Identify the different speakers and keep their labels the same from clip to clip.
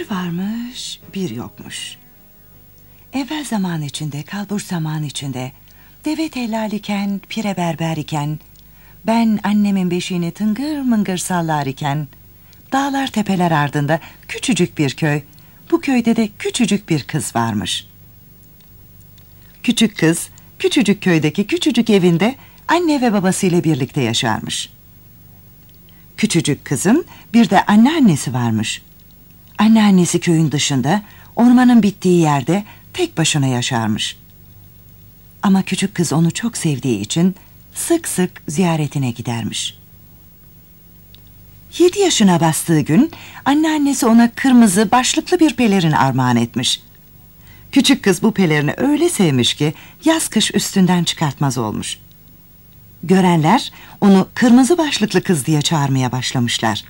Speaker 1: Bir varmış, bir yokmuş. Evvel zaman içinde, kalbur zaman içinde, deve tellal iken, pire berber iken, ben annemin beşiğini tıngır mıngır sallar iken, dağlar tepeler ardında küçücük bir köy, bu köyde de küçücük bir kız varmış. Küçük kız, küçücük köydeki küçücük evinde anne ve babasıyla birlikte yaşarmış. Küçücük kızın bir de anneannesi varmış. Anneannesi köyün dışında, ormanın bittiği yerde tek başına yaşarmış. Ama küçük kız onu çok sevdiği için sık sık ziyaretine gidermiş. Yedi yaşına bastığı gün anneannesi ona kırmızı başlıklı bir pelerin armağan etmiş. Küçük kız bu pelerini öyle sevmiş ki yaz kış üstünden çıkartmaz olmuş. Görenler onu kırmızı başlıklı kız diye çağırmaya başlamışlar.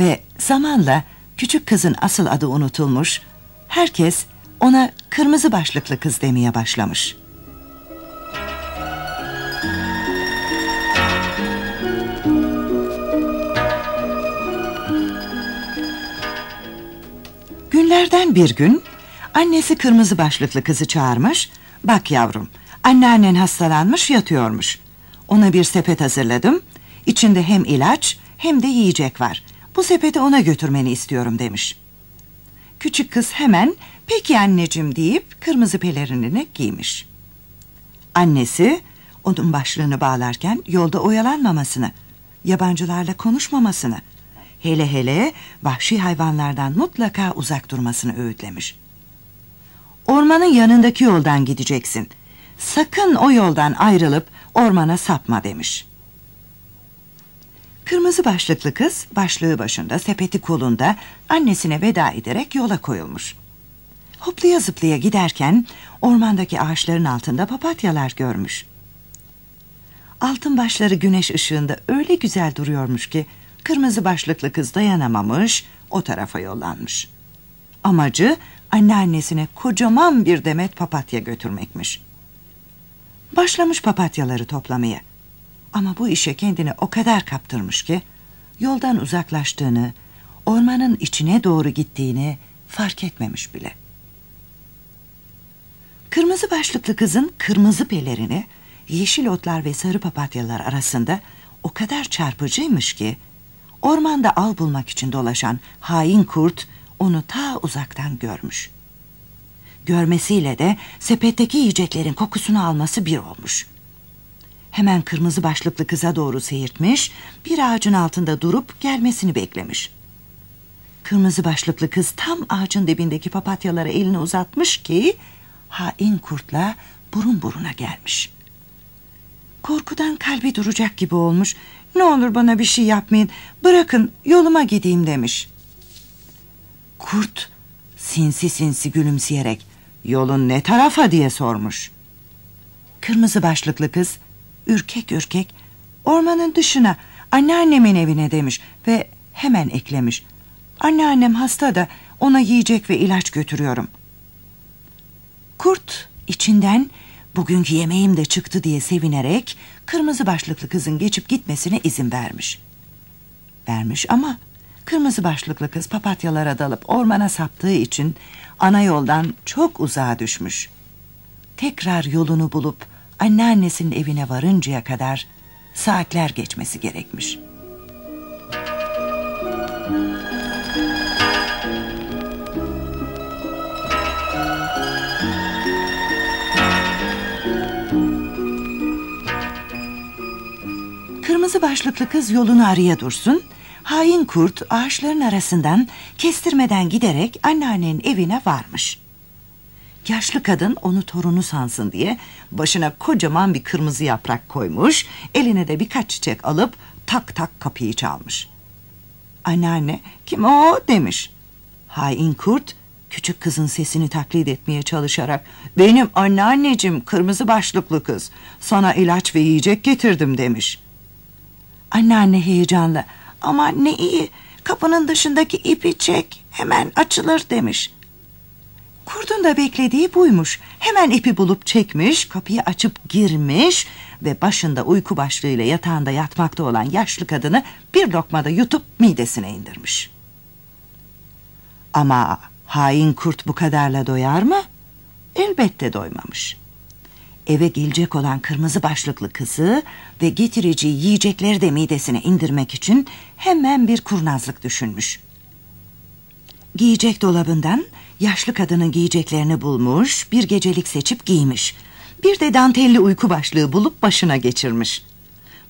Speaker 1: Ve zamanla küçük kızın asıl adı unutulmuş, herkes ona kırmızı başlıklı kız demeye başlamış. Günlerden bir gün annesi kırmızı başlıklı kızı çağırmış. Bak yavrum, anneannen hastalanmış yatıyormuş. Ona bir sepet hazırladım. İçinde hem ilaç hem de yiyecek var. Bu sepeti ona götürmeni istiyorum demiş. Küçük kız hemen peki anneciğim deyip kırmızı pelerinini giymiş. Annesi onun başlığını bağlarken yolda oyalanmamasını, yabancılarla konuşmamasını, hele hele vahşi hayvanlardan mutlaka uzak durmasını öğütlemiş. Ormanın yanındaki yoldan gideceksin. Sakın o yoldan ayrılıp ormana sapma demiş. Kırmızı başlıklı kız başlığı başında sepeti kolunda annesine veda ederek yola koyulmuş. Hoplaya zıplaya giderken ormandaki ağaçların altında papatyalar görmüş. Altın başları güneş ışığında öyle güzel duruyormuş ki kırmızı başlıklı kız dayanamamış o tarafa yollanmış. Amacı anneannesine kocaman bir demet papatya götürmekmiş. Başlamış papatyaları toplamaya. Ama bu işe kendini o kadar kaptırmış ki yoldan uzaklaştığını, ormanın içine doğru gittiğini fark etmemiş bile. Kırmızı başlıklı kızın kırmızı pelerini yeşil otlar ve sarı papatyalar arasında o kadar çarpıcıymış ki ormanda av bulmak için dolaşan hain kurt onu ta uzaktan görmüş. Görmesiyle de sepetteki yiyeceklerin kokusunu alması bir olmuş. Hemen kırmızı başlıklı kıza doğru seyirtmiş, bir ağacın altında durup gelmesini beklemiş. Kırmızı başlıklı kız tam ağacın dibindeki papatyalara elini uzatmış ki hain kurtla burun buruna gelmiş. Korkudan kalbi duracak gibi olmuş. Ne olur bana bir şey yapmayın, bırakın yoluma gideyim demiş. Kurt sinsi sinsi gülümseyerek yolun ne tarafa diye sormuş. Kırmızı başlıklı kız ürkek ürkek ormanın dışına anneannemin evine demiş ve hemen eklemiş. Anneannem hasta da ona yiyecek ve ilaç götürüyorum. Kurt içinden bugünkü yemeğim de çıktı diye sevinerek kırmızı başlıklı kızın geçip gitmesine izin vermiş. Vermiş ama kırmızı başlıklı kız papatyalara dalıp ormana saptığı için ana yoldan çok uzağa düşmüş. Tekrar yolunu bulup anneannesinin evine varıncaya kadar saatler geçmesi gerekmiş. Kırmızı başlıklı kız yolunu araya dursun. Hain kurt ağaçların arasından kestirmeden giderek anneannenin evine varmış. Yaşlı kadın onu torunu sansın diye başına kocaman bir kırmızı yaprak koymuş, eline de birkaç çiçek alıp tak tak kapıyı çalmış. Anneanne kim o demiş. Hain kurt küçük kızın sesini taklit etmeye çalışarak benim anneanneciğim kırmızı başlıklı kız sana ilaç ve yiyecek getirdim demiş. Anneanne heyecanla ama ne iyi kapının dışındaki ipi çek hemen açılır demiş. Kurdun da beklediği buymuş. Hemen ipi bulup çekmiş, kapıyı açıp girmiş ve başında uyku başlığıyla yatağında yatmakta olan yaşlı kadını bir lokmada yutup midesine indirmiş. Ama hain kurt bu kadarla doyar mı? Elbette doymamış. Eve gelecek olan kırmızı başlıklı kızı ve getireceği yiyecekleri de midesine indirmek için hemen bir kurnazlık düşünmüş. Giyecek dolabından yaşlı kadının giyeceklerini bulmuş, bir gecelik seçip giymiş. Bir de dantelli uyku başlığı bulup başına geçirmiş.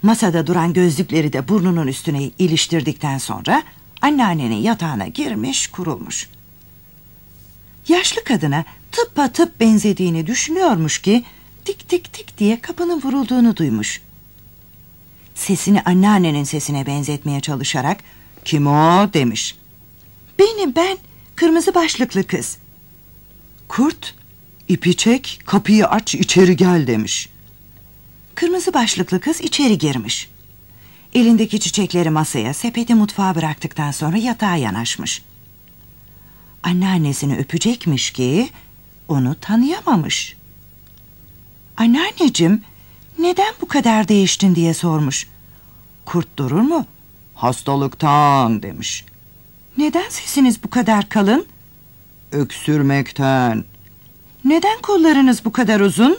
Speaker 1: Masada duran gözlükleri de burnunun üstüne iliştirdikten sonra anneannenin yatağına girmiş, kurulmuş. Yaşlı kadına tıppa tıp benzediğini düşünüyormuş ki tik tik tik diye kapının vurulduğunu duymuş. Sesini anneannenin sesine benzetmeye çalışarak kim o demiş. Benim ben kırmızı başlıklı kız. Kurt ipi çek kapıyı aç içeri gel demiş. Kırmızı başlıklı kız içeri girmiş. Elindeki çiçekleri masaya sepeti mutfağa bıraktıktan sonra yatağa yanaşmış. Anneannesini öpecekmiş ki onu tanıyamamış. Anneanneciğim neden bu kadar değiştin diye sormuş. Kurt durur mu? Hastalıktan demiş. Neden sesiniz bu kadar kalın? Öksürmekten. Neden kollarınız bu kadar uzun?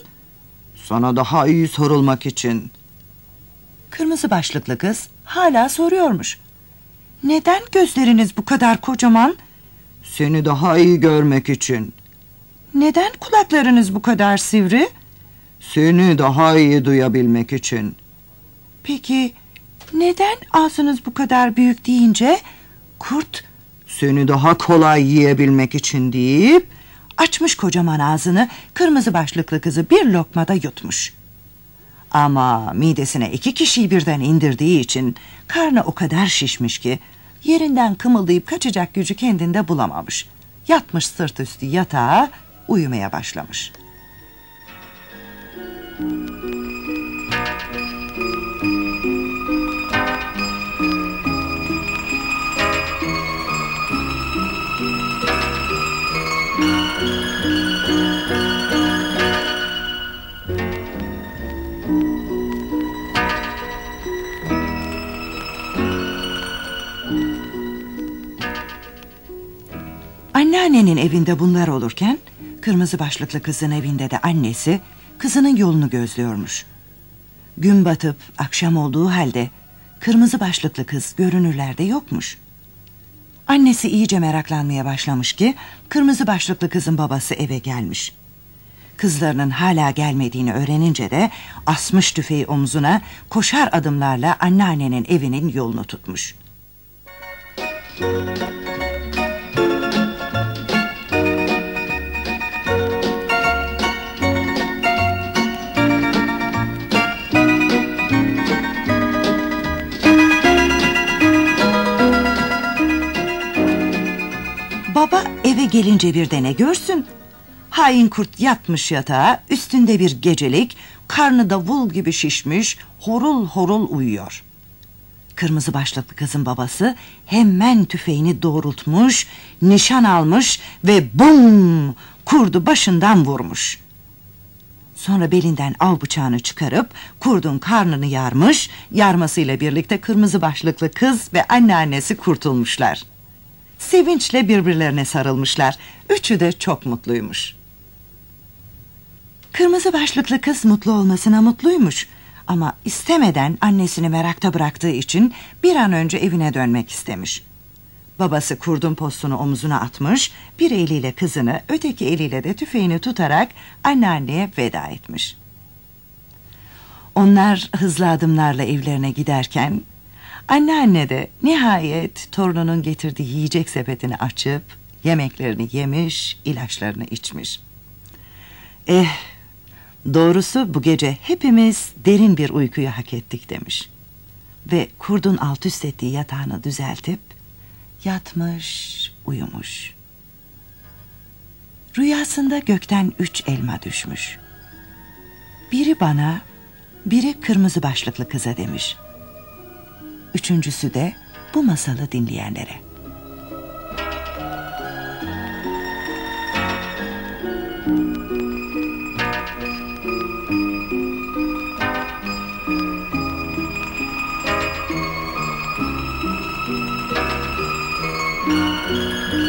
Speaker 1: Sana daha iyi sorulmak için. Kırmızı başlıklı kız hala soruyormuş. Neden gözleriniz bu kadar kocaman? Seni daha iyi görmek için. Neden kulaklarınız bu kadar sivri? Seni daha iyi duyabilmek için. Peki neden ağzınız bu kadar büyük deyince kurt seni daha kolay yiyebilmek için deyip açmış kocaman ağzını kırmızı başlıklı kızı bir lokmada yutmuş. Ama midesine iki kişiyi birden indirdiği için karnı o kadar şişmiş ki yerinden kımıldayıp kaçacak gücü kendinde bulamamış. Yatmış sırt üstü yatağa uyumaya başlamış. Evinde bunlar olurken kırmızı başlıklı kızın evinde de annesi kızının yolunu gözlüyormuş. Gün batıp akşam olduğu halde kırmızı başlıklı kız görünürlerde yokmuş. Annesi iyice meraklanmaya başlamış ki kırmızı başlıklı kızın babası eve gelmiş. Kızlarının hala gelmediğini öğrenince de asmış tüfeği omzuna koşar adımlarla anneannenin evinin yolunu tutmuş. Baba eve gelince bir de ne görsün? Hain kurt yatmış yatağa, üstünde bir gecelik, karnı davul gibi şişmiş, horul horul uyuyor. Kırmızı başlıklı kızın babası hemen tüfeğini doğrultmuş, nişan almış ve bum kurdu başından vurmuş. Sonra belinden av bıçağını çıkarıp kurdun karnını yarmış, yarmasıyla birlikte kırmızı başlıklı kız ve anneannesi kurtulmuşlar. Sevinçle birbirlerine sarılmışlar. Üçü de çok mutluymuş. Kırmızı başlıklı kız mutlu olmasına mutluymuş. Ama istemeden annesini merakta bıraktığı için bir an önce evine dönmek istemiş. Babası kurdun postunu omzuna atmış, bir eliyle kızını, öteki eliyle de tüfeğini tutarak anneanneye veda etmiş. Onlar hızlı adımlarla evlerine giderken Anneanne de nihayet torununun getirdiği yiyecek sepetini açıp yemeklerini yemiş, ilaçlarını içmiş. Eh, doğrusu bu gece hepimiz derin bir uykuyu hak ettik demiş. Ve kurdun alt üst ettiği yatağını düzeltip yatmış, uyumuş. Rüyasında gökten üç elma düşmüş. Biri bana, biri kırmızı başlıklı kıza demiş.'' Üçüncüsü de bu masalı dinleyenlere. Müzik